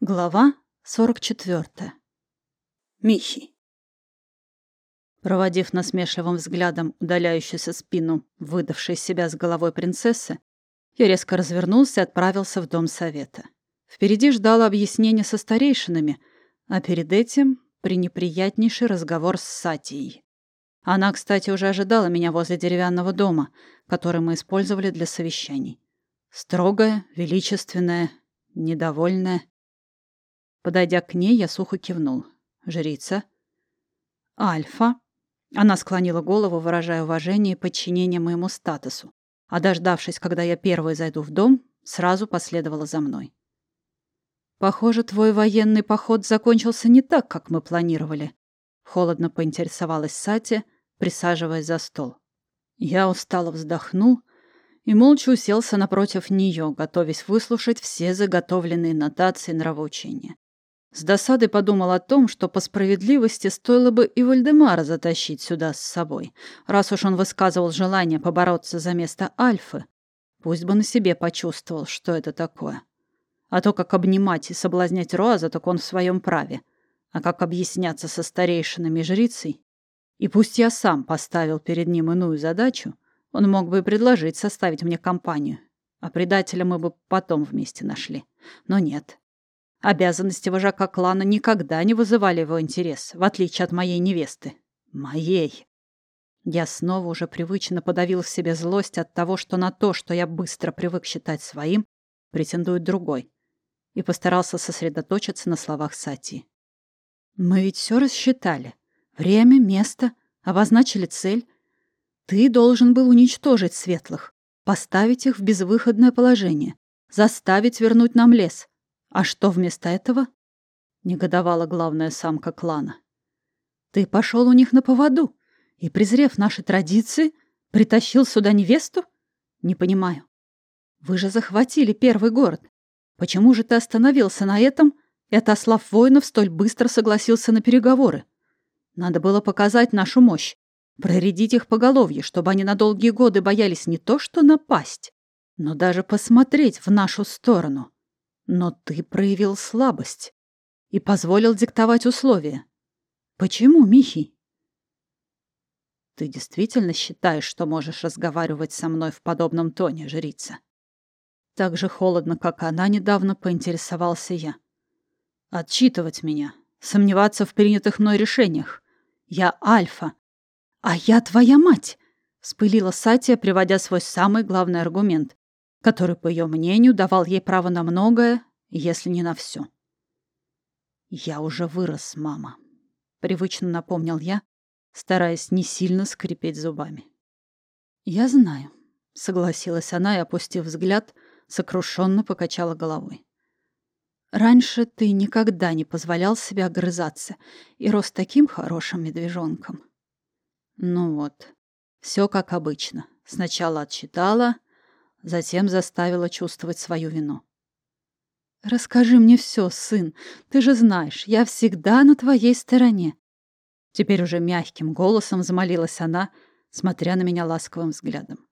Глава 44. Михи. Проводив насмешливым взглядом удаляющуюся спину, выдавшей себя с головой принцессы, я резко развернулся и отправился в дом совета. Впереди ждало объяснение со старейшинами, а перед этим пренеприятнейший разговор с Сатией. Она, кстати, уже ожидала меня возле деревянного дома, который мы использовали для совещаний. Строгая, величественная, недовольная. Подойдя к ней, я сухо кивнул. «Жрица?» «Альфа?» Она склонила голову, выражая уважение и подчинение моему статусу, а дождавшись, когда я первой зайду в дом, сразу последовала за мной. «Похоже, твой военный поход закончился не так, как мы планировали», — холодно поинтересовалась Сати, присаживаясь за стол. Я устало вздохнул и молча уселся напротив нее, готовясь выслушать все заготовленные нотации нравоучения. С досадой подумал о том, что по справедливости стоило бы и Вальдемара затащить сюда с собой, раз уж он высказывал желание побороться за место Альфы. Пусть бы на себе почувствовал, что это такое. А то, как обнимать и соблазнять Роаза, так он в своем праве. А как объясняться со старейшинами жрицей? И пусть я сам поставил перед ним иную задачу, он мог бы и предложить составить мне компанию. А предателя мы бы потом вместе нашли. Но нет. Обязанности вожака клана никогда не вызывали его интерес, в отличие от моей невесты. Моей. Я снова уже привычно подавил в себе злость от того, что на то, что я быстро привык считать своим, претендует другой. И постарался сосредоточиться на словах Сати. Мы ведь все рассчитали. Время, место, обозначили цель. Ты должен был уничтожить светлых, поставить их в безвыходное положение, заставить вернуть нам лес. А что вместо этого? Негодовала главная самка клана. Ты пошел у них на поводу и, презрев наши традиции, притащил сюда невесту? Не понимаю. Вы же захватили первый город. Почему же ты остановился на этом и, отослав воинов, столь быстро согласился на переговоры? Надо было показать нашу мощь, проредить их поголовье, чтобы они на долгие годы боялись не то что напасть, но даже посмотреть в нашу сторону. Но ты проявил слабость и позволил диктовать условия. Почему, Михи? Ты действительно считаешь, что можешь разговаривать со мной в подобном тоне, жрица? Так же холодно, как она недавно поинтересовался я. Отчитывать меня, сомневаться в принятых мной решениях. Я Альфа. А я твоя мать, вспылила Сатия, приводя свой самый главный аргумент который, по ее мнению, давал ей право на многое, если не на все. «Я уже вырос, мама», — привычно напомнил я, стараясь не сильно скрипеть зубами. «Я знаю», — согласилась она и, опустив взгляд, сокрушенно покачала головой. «Раньше ты никогда не позволял себе огрызаться и рос таким хорошим медвежонком». Ну вот, все как обычно. Сначала отчитала, Затем заставила чувствовать свою вину. «Расскажи мне все, сын. Ты же знаешь, я всегда на твоей стороне». Теперь уже мягким голосом взмолилась она, смотря на меня ласковым взглядом.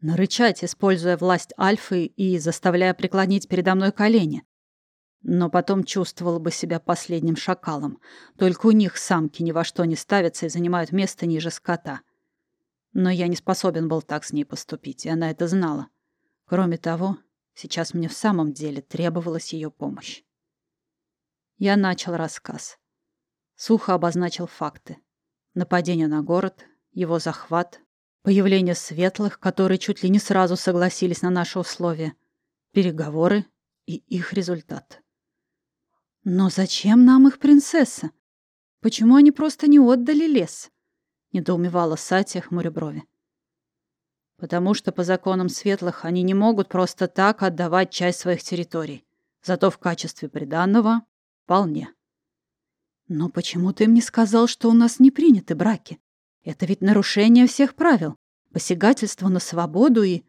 Нарычать, используя власть Альфы и заставляя преклонить передо мной колени. Но потом чувствовала бы себя последним шакалом. Только у них самки ни во что не ставятся и занимают место ниже скота. Но я не способен был так с ней поступить, и она это знала. Кроме того, сейчас мне в самом деле требовалась ее помощь. Я начал рассказ. Сухо обозначил факты. Нападение на город, его захват, появление светлых, которые чуть ли не сразу согласились на наши условия, переговоры и их результат. Но зачем нам их принцесса? Почему они просто не отдали лес? — недоумевала Сатия, хмуря брови. «Потому что по законам светлых они не могут просто так отдавать часть своих территорий. Зато в качестве приданного — вполне». «Но почему ты мне сказал, что у нас не приняты браки? Это ведь нарушение всех правил, посягательство на свободу и...»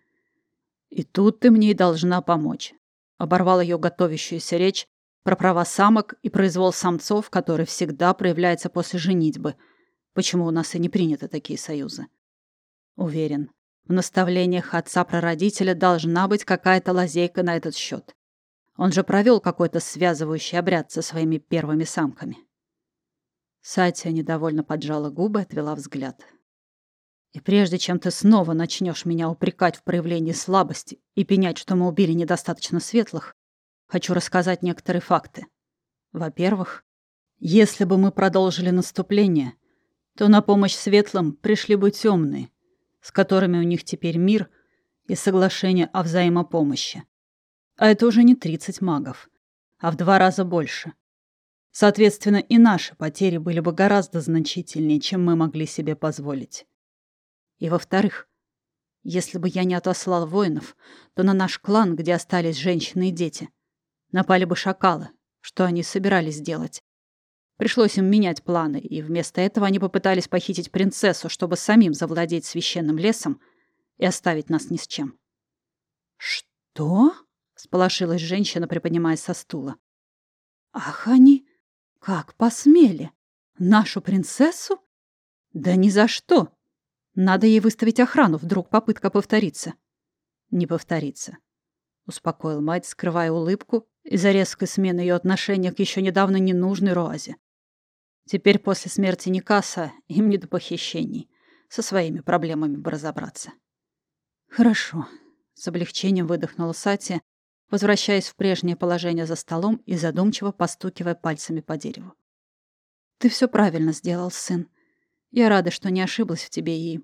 «И тут ты мне и должна помочь», — оборвал ее готовящуюся речь про права самок и произвол самцов, который всегда проявляется после женитьбы — Почему у нас и не приняты такие союзы? Уверен, в наставлениях отца-прародителя должна быть какая-то лазейка на этот счет. Он же провел какой-то связывающий обряд со своими первыми самками. Сатия недовольно поджала губы отвела взгляд. И прежде чем ты снова начнешь меня упрекать в проявлении слабости и пенять, что мы убили недостаточно светлых, хочу рассказать некоторые факты. Во-первых, если бы мы продолжили наступление, то на помощь светлым пришли бы темные, с которыми у них теперь мир и соглашение о взаимопомощи. А это уже не 30 магов, а в два раза больше. Соответственно, и наши потери были бы гораздо значительнее, чем мы могли себе позволить. И во-вторых, если бы я не отослал воинов, то на наш клан, где остались женщины и дети, напали бы шакалы. Что они собирались делать? Пришлось им менять планы, и вместо этого они попытались похитить принцессу, чтобы самим завладеть священным лесом и оставить нас ни с чем. «Что?» — сполошилась женщина, приподнимаясь со стула. «Ах, они! Как посмели? Нашу принцессу? Да ни за что!» Надо ей выставить охрану, вдруг попытка повторится. Не повторится. Успокоил мать, скрывая улыбку из-за резкой смены ее отношения к еще недавно ненужной Роазе. Теперь после смерти Никаса им не до похищений. Со своими проблемами бы разобраться. Хорошо. С облегчением выдохнула Сати, возвращаясь в прежнее положение за столом и задумчиво постукивая пальцами по дереву. Ты все правильно сделал, сын. Я рада, что не ошиблась в тебе и...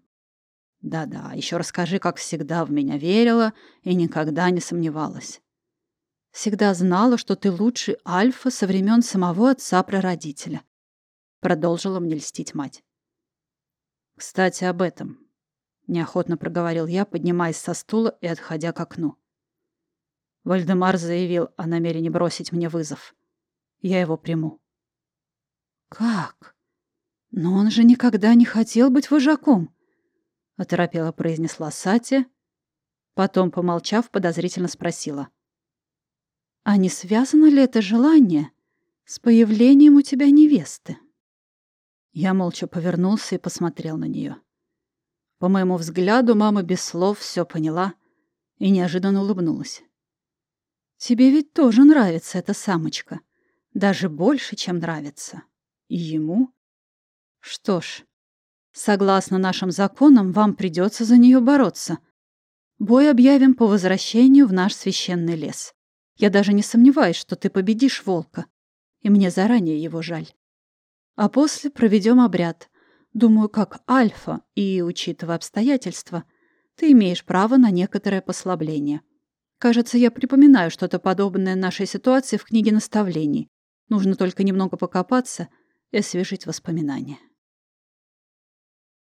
Да-да, еще расскажи, как всегда в меня верила и никогда не сомневалась. Всегда знала, что ты лучший альфа со времен самого отца-прародителя. Продолжила мне льстить мать. Кстати, об этом. Неохотно проговорил я, поднимаясь со стула и отходя к окну. Вальдемар заявил о намерении бросить мне вызов. Я его приму. «Как?» «Но он же никогда не хотел быть вожаком», — оторопела произнесла Сати. Потом, помолчав, подозрительно спросила. «А не связано ли это желание с появлением у тебя невесты?» Я молча повернулся и посмотрел на нее. По моему взгляду, мама без слов все поняла и неожиданно улыбнулась. «Тебе ведь тоже нравится эта самочка. Даже больше, чем нравится. И ему?» Что ж, согласно нашим законам, вам придется за нее бороться. Бой объявим по возвращению в наш священный лес. Я даже не сомневаюсь, что ты победишь волка, и мне заранее его жаль. А после проведем обряд. Думаю, как альфа, и, учитывая обстоятельства, ты имеешь право на некоторое послабление. Кажется, я припоминаю что-то подобное нашей ситуации в книге наставлений. Нужно только немного покопаться и освежить воспоминания.